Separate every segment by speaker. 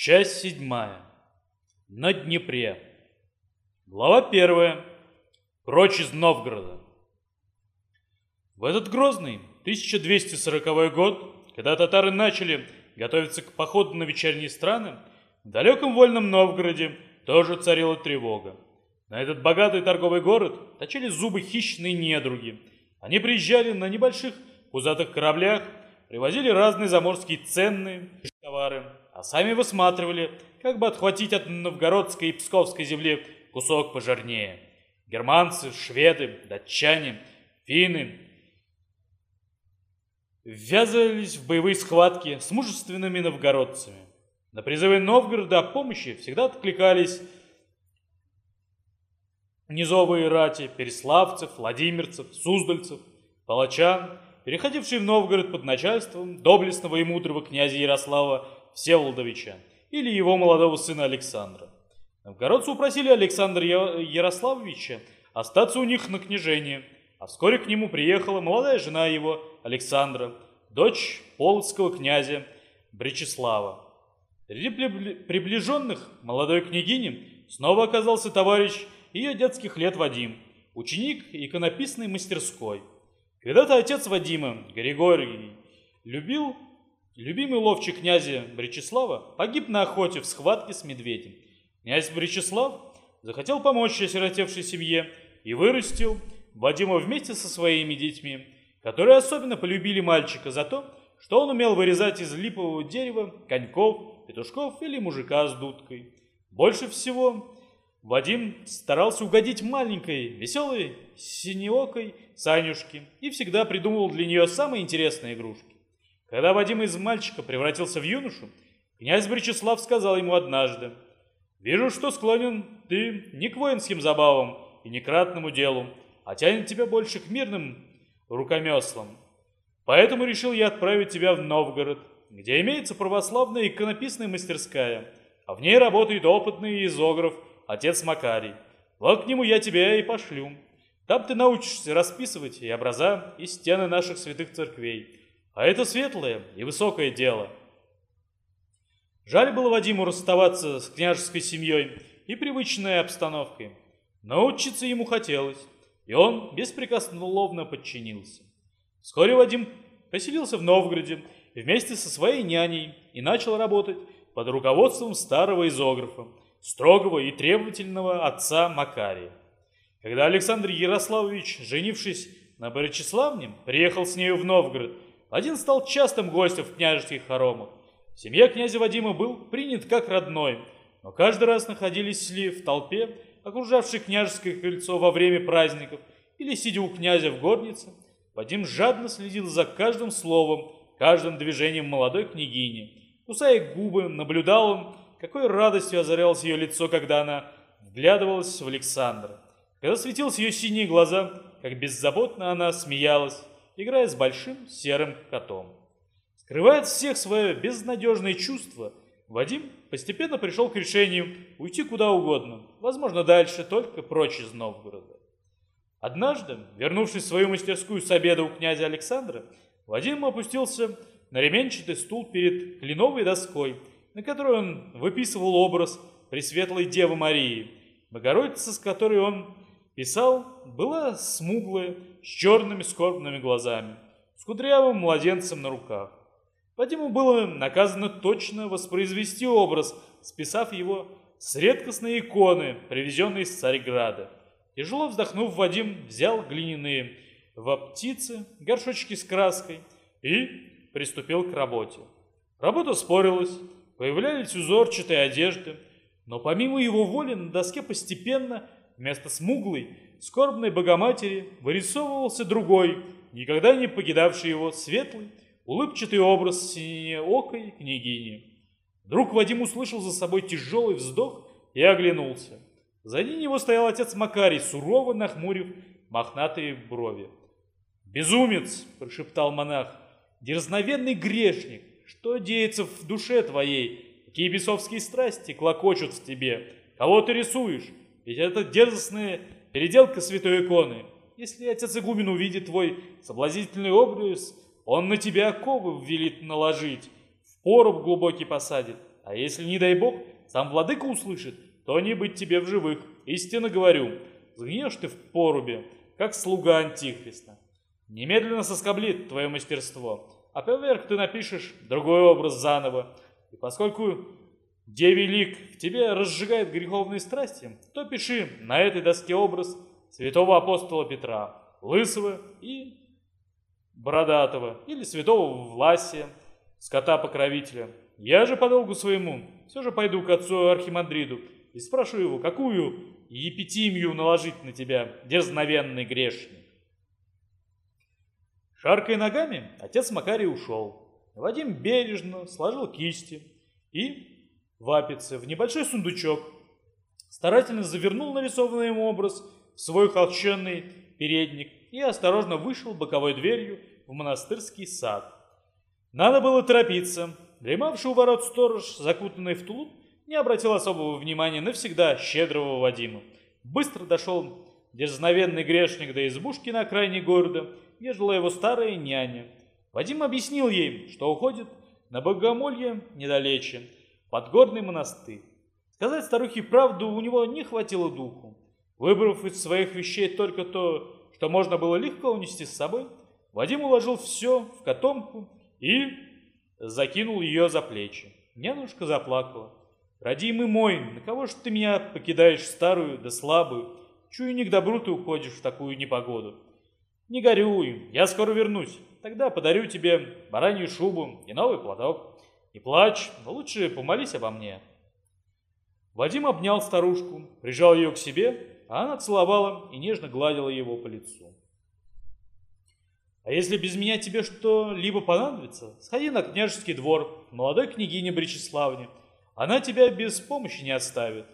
Speaker 1: Часть седьмая. На Днепре. Глава первая. Прочь из Новгорода. В этот грозный 1240 год, когда татары начали готовиться к походу на вечерние страны, в далеком вольном Новгороде тоже царила тревога. На этот богатый торговый город точили зубы хищные недруги. Они приезжали на небольших пузатых кораблях, привозили разные заморские ценные товары, а сами высматривали, как бы отхватить от новгородской и псковской земли кусок пожирнее. Германцы, шведы, датчане, финны ввязывались в боевые схватки с мужественными новгородцами. На призывы Новгорода о помощи всегда откликались низовые рати переславцев, владимирцев, суздальцев, палачан, переходившие в Новгород под начальством доблестного и мудрого князя Ярослава Всеволодовича или его молодого сына Александра. Новгородцы упросили Александра Ярославовича остаться у них на княжение, а вскоре к нему приехала молодая жена его, Александра, дочь полоцкого князя Бречеслава. Среди приближенных молодой княгини снова оказался товарищ ее детских лет Вадим, ученик иконописной мастерской. Когда-то отец Вадима, Григорий, любил Любимый ловчий князя Бречеслава погиб на охоте в схватке с медведем. Князь Бречеслав захотел помочь осиротевшей семье и вырастил Вадима вместе со своими детьми, которые особенно полюбили мальчика за то, что он умел вырезать из липового дерева коньков, петушков или мужика с дудкой. Больше всего Вадим старался угодить маленькой, веселой, синеокой Санюшке и всегда придумывал для нее самые интересные игрушки. Когда Вадим из мальчика превратился в юношу, князь Бречеслав сказал ему однажды, «Вижу, что склонен ты не к воинским забавам и не к ратному делу, а тянет тебя больше к мирным рукомеслам. Поэтому решил я отправить тебя в Новгород, где имеется православная иконописная мастерская, а в ней работает опытный изограф отец Макарий. Вот к нему я тебя и пошлю. Там ты научишься расписывать и образа, и стены наших святых церквей, а это светлое и высокое дело. Жаль было Вадиму расставаться с княжеской семьей и привычной обстановкой. Но учиться ему хотелось, и он беспрекословно подчинился. Вскоре Вадим поселился в Новгороде вместе со своей няней и начал работать под руководством старого изографа, строгого и требовательного отца Макария. Когда Александр Ярославович, женившись на Борячеславне, приехал с нею в Новгород – один стал частым гостем в княжеских хоромах. Семья князя Вадима был принят как родной, но каждый раз находились ли в толпе, окружавшей княжеское кольцо во время праздников, или сидя у князя в горнице, Вадим жадно следил за каждым словом, каждым движением молодой княгини. Кусая губы, наблюдал он, какой радостью озарялось ее лицо, когда она вглядывалась в Александра. Когда светились ее синие глаза, как беззаботно она смеялась, играя с большим серым котом. Скрывая от всех свое безнадежное чувство, Вадим постепенно пришел к решению уйти куда угодно, возможно, дальше, только прочь из Новгорода. Однажды, вернувшись в свою мастерскую с обеда у князя Александра, Вадим опустился на ременчатый стул перед кленовой доской, на которой он выписывал образ Пресветлой Девы Марии, Богородица, с которой он писал, была смуглая, с черными скорбными глазами, с кудрявым младенцем на руках. Вадиму было наказано точно воспроизвести образ, списав его с редкостной иконы, привезенной из Царьграда. Тяжело вздохнув, Вадим взял глиняные воптицы, горшочки с краской и приступил к работе. Работа спорилась, появлялись узорчатые одежды, но помимо его воли на доске постепенно вместо смуглой скорбной Богоматери вырисовывался другой, никогда не покидавший его светлый, улыбчатый образ синеокой княгини. Вдруг Вадим услышал за собой тяжелый вздох и оглянулся. За ним него стоял отец Макарий, сурово нахмурив мохнатые брови. «Безумец!» – прошептал монах. «Дерзновенный грешник! Что деется в душе твоей? Какие бесовские страсти клокочут в тебе? Кого ты рисуешь? Ведь это дерзостные переделка святой иконы. Если отец игумен увидит твой соблазнительный образ, он на тебя оковы велит наложить, в поруб глубокий посадит, А если, не дай бог, сам владыка услышит, то не быть тебе в живых. Истинно говорю, сгниешь ты в порубе, как слуга Антихриста. Немедленно соскоблит твое мастерство, а поверх ты напишешь другой образ заново. И поскольку девий лик в тебе разжигает греховные страсти, то пиши на этой доске образ святого апостола Петра, лысого и бородатого, или святого Власия, скота-покровителя. Я же по долгу своему все же пойду к отцу Архимандриду и спрошу его, какую епитимию наложить на тебя, дерзновенный грешник. Шаркой ногами отец Макарий ушел. Вадим бережно сложил кисти и вапицы в небольшой сундучок, старательно завернул нарисованный ему образ в свой холщенный передник и осторожно вышел боковой дверью в монастырский сад. Надо было торопиться. Дремавший у ворот сторож, закутанный в тулуп, не обратил особого внимания на всегда щедрого Вадима. Быстро дошел дерзновенный грешник до избушки на окраине города, где жила его старая няня. Вадим объяснил ей, что уходит на богомолье недалече, под горный монастырь. Сказать старухе правду у него не хватило духу. Выбрав из своих вещей только то, что можно было легко унести с собой, Вадим уложил все в котомку и закинул ее за плечи. Нянушка заплакала. «Родимый мой, на кого ж ты меня покидаешь старую да слабую? Чую, не к добру ты уходишь в такую непогоду. Не горюй, я скоро вернусь. Тогда подарю тебе баранью шубу и новый платок. Не плачь, но лучше помолись обо мне». Вадим обнял старушку, прижал ее к себе а она целовала и нежно гладила его по лицу. А если без меня тебе что-либо понадобится, сходи на княжеский двор молодой княгине Бречеславне. Она тебя без помощи не оставит.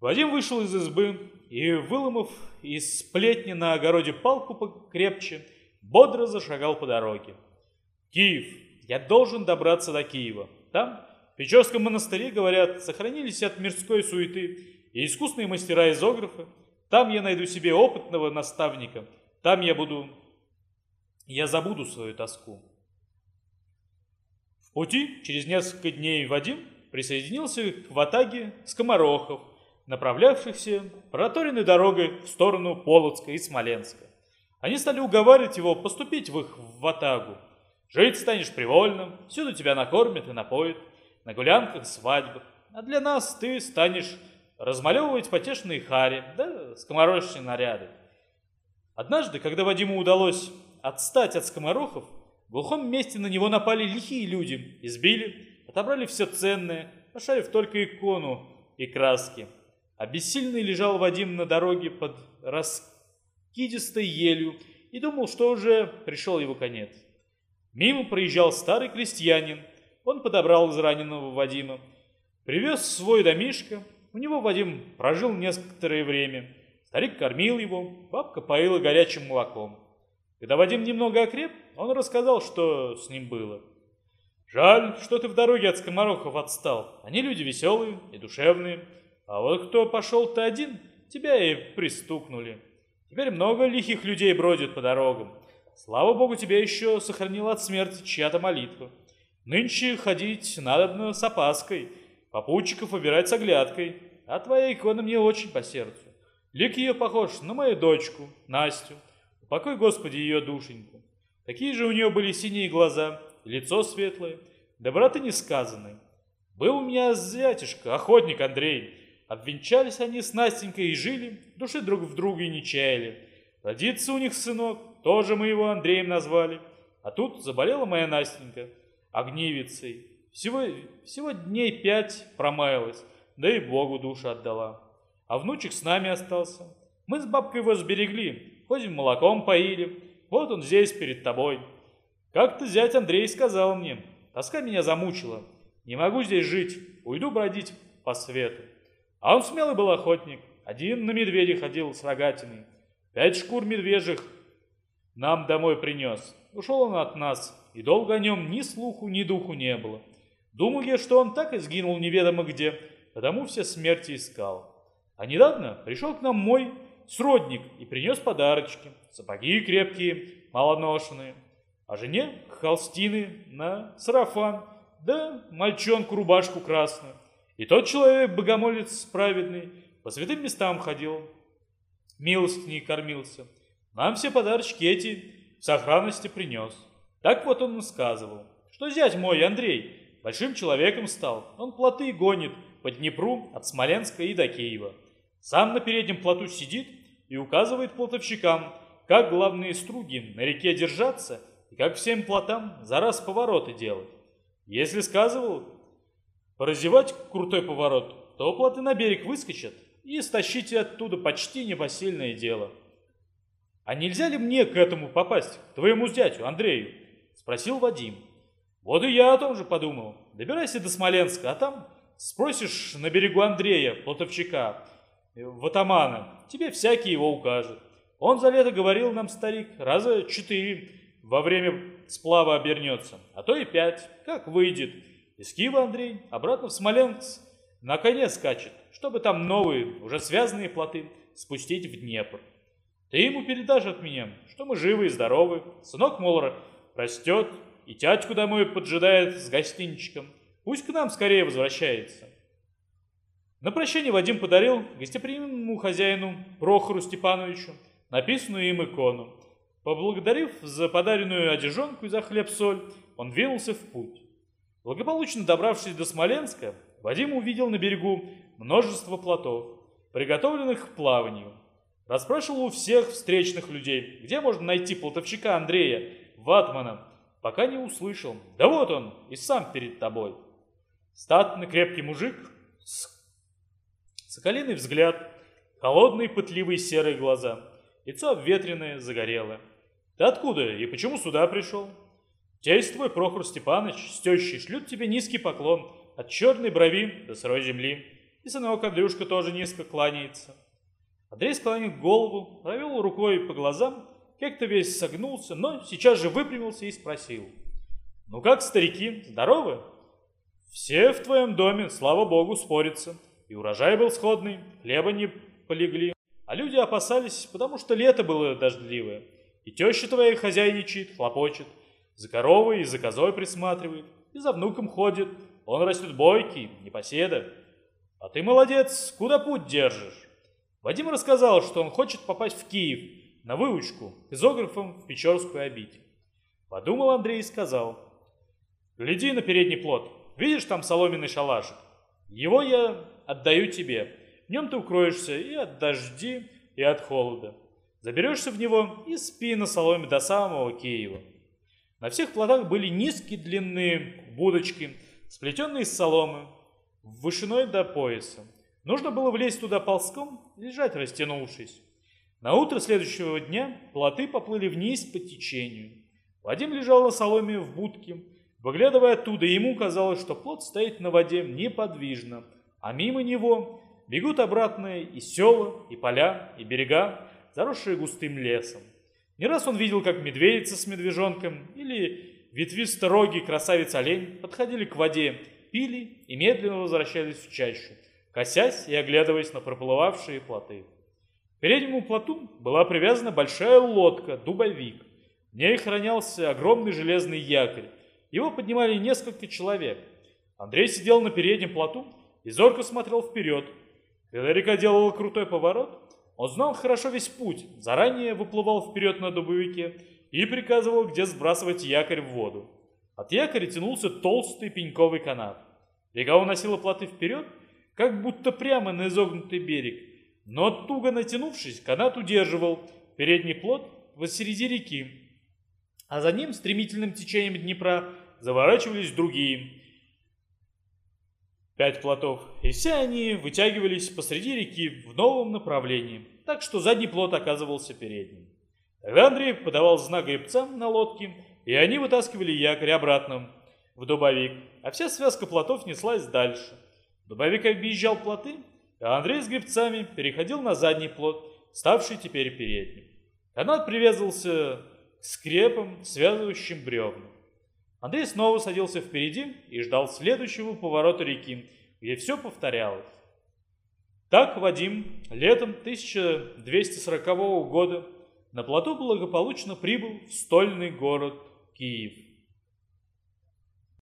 Speaker 1: Вадим вышел из избы и, выломав из сплетни на огороде палку покрепче, бодро зашагал по дороге. Киев. Я должен добраться до Киева. Там, в Печорском монастыре, говорят, сохранились от мирской суеты и искусные мастера изографы. Там я найду себе опытного наставника. Там я буду... Я забуду свою тоску. В пути через несколько дней Вадим присоединился к ватаге скоморохов, направлявшихся проторенной дорогой в сторону Полоцка и Смоленска. Они стали уговаривать его поступить в их ватагу. Жить станешь привольным, всюду тебя накормят и напоят, на гулянках, свадьбах. А для нас ты станешь размалевывать потешные хари, да скоморочные наряды. Однажды, когда Вадиму удалось отстать от скоморохов, в глухом месте на него напали лихие люди, избили, отобрали все ценное, ошарив только икону и краски. А бессильный лежал Вадим на дороге под раскидистой елью и думал, что уже пришел его конец. Мимо проезжал старый крестьянин, он подобрал израненного Вадима, привез свой домишко, у него Вадим прожил некоторое время. Старик кормил его, бабка поила горячим молоком. Когда Вадим немного окреп, он рассказал, что с ним было. «Жаль, что ты в дороге от скоморохов отстал. Они люди веселые и душевные. А вот кто пошел-то один, тебя и пристукнули. Теперь много лихих людей бродит по дорогам. Слава богу, тебя еще сохранила от смерти чья-то молитва. Нынче ходить надо с опаской, попутчиков выбирать с оглядкой. А твоя икона мне очень по сердцу. Лик ее похож на мою дочку, Настю. Упокой, Господи, ее душеньку. Такие же у нее были синие глаза, лицо светлое, доброты несказанной. Был у меня зятюшка, охотник Андрей. Обвенчались они с Настенькой и жили, души друг в друге не чаяли. Родится у них сынок, тоже мы его Андреем назвали. А тут заболела моя Настенька огнивицей. Всего, всего дней пять промаялась да и Богу душу отдала. А внучек с нами остался. Мы с бабкой его сберегли, ходим молоком поили. Вот он здесь перед тобой. Как-то зять Андрей сказал мне, тоска меня замучила. Не могу здесь жить, уйду бродить по свету. А он смелый был охотник, один на медведя ходил с рогатиной. Пять шкур медвежьих нам домой принес. Ушел он от нас, и долго о нем ни слуху, ни духу не было. Думал я, что он так и сгинул неведомо где, потому все смерти искал. А недавно пришел к нам мой сродник и принес подарочки, сапоги крепкие, малоношенные, а жене холстины на сарафан, да мальчонку рубашку красную. И тот человек, богомолец праведный, по святым местам ходил, милостыней кормился. Нам все подарочки эти в сохранности принес. Так вот он сказывал, что зять мой, Андрей, большим человеком стал. Он плоты гонит по Днепру от Смоленска и до Киева. Сам на переднем плоту сидит и указывает плотовщикам, как главные струги на реке держаться и как всем плотам за раз повороты делать. Если сказывал поразевать крутой поворот, то плоты на берег выскочат и стащите оттуда почти непосильное дело. «А нельзя ли мне к этому попасть, к твоему зятю, Андрею?» – спросил Вадим. «Вот и я о том же подумал. Добирайся до Смоленска, а там спросишь на берегу Андрея, плотовчика, в атамана, тебе всякий его укажет. Он за лето говорил нам, старик, раза четыре во время сплава обернется, а то и пять, как выйдет. Из Киева Андрей обратно в Смоленск на коне скачет, чтобы там новые, уже связанные плоты спустить в Днепр. Ты ему передашь от меня, что мы живы и здоровы, сынок, мол, растет, и тятьку домой поджидает с гостинчиком. Пусть к нам скорее возвращается. На прощание Вадим подарил гостеприимному хозяину Прохору Степановичу написанную им икону. Поблагодарив за подаренную одежонку и за хлеб-соль, он двинулся в путь. Благополучно добравшись до Смоленска, Вадим увидел на берегу множество плотов, приготовленных к плаванию. Расспрашивал у всех встречных людей, где можно найти плотовщика Андрея, ватмана, пока не услышал. Да вот он, и сам перед тобой. Статный крепкий мужик, соколиный взгляд, холодные пытливые серые глаза, лицо обветренное, загорелое. Ты откуда и почему сюда пришел? Тесть твой Прохор Степанович с тещей шлют тебе низкий поклон от черной брови до сырой земли. И сынок Андрюшка тоже низко кланяется. Андрей склонил голову, провел рукой по глазам, как-то весь согнулся, но сейчас же выпрямился и спросил. «Ну как, старики, здоровы?» Все в твоем доме, слава богу, спорятся. И урожай был сходный, хлеба не полегли. А люди опасались, потому что лето было дождливое. И теща твоя хозяйничает, хлопочет. За коровой и за козой присматривает. И за внуком ходит. Он растет бойкий, непоседа. А ты молодец, куда путь держишь? Вадим рассказал, что он хочет попасть в Киев на выучку к в Печорскую обитель. Подумал Андрей и сказал, «Гляди на передний плод, Видишь там соломенный шалашик? Его я отдаю тебе. В нем ты укроешься и от дожди, и от холода. Заберешься в него и спи на соломе до самого Киева. На всех плотах были низкие длинные будочки, сплетенные из соломы, вышиной до пояса. Нужно было влезть туда ползком, лежать растянувшись. На утро следующего дня плоты поплыли вниз по течению. Вадим лежал на соломе в будке, Выглядывая оттуда, ему казалось, что плот стоит на воде неподвижно, а мимо него бегут обратно и села, и поля, и берега, заросшие густым лесом. Не раз он видел, как медведица с медвежонком или ветвисто-рогий красавец-олень подходили к воде, пили и медленно возвращались в чащу, косясь и оглядываясь на проплывавшие плоты. К переднему плоту была привязана большая лодка, дубовик. В ней хранялся огромный железный якорь, его поднимали несколько человек. Андрей сидел на переднем плоту и зорко смотрел вперед. Когда река делала крутой поворот, он знал хорошо весь путь, заранее выплывал вперед на дубовике и приказывал, где сбрасывать якорь в воду. От якоря тянулся толстый пеньковый канат. Река уносила плоты вперед, как будто прямо на изогнутый берег, но туго натянувшись, канат удерживал передний плот в середине реки, а за ним стремительным течением Днепра заворачивались другие пять плотов, и все они вытягивались посреди реки в новом направлении, так что задний плот оказывался передним. Тогда Андрей подавал знак гребцам на лодке, и они вытаскивали якорь обратно в дубовик, а вся связка плотов неслась дальше. Дубовик объезжал плоты, а Андрей с гребцами переходил на задний плот, ставший теперь передним. Канат привязывался к скрепам, связывающим бревна. Андрей снова садился впереди и ждал следующего поворота реки, где все повторялось. Так Вадим летом 1240 года на плоту благополучно прибыл в стольный город Киев.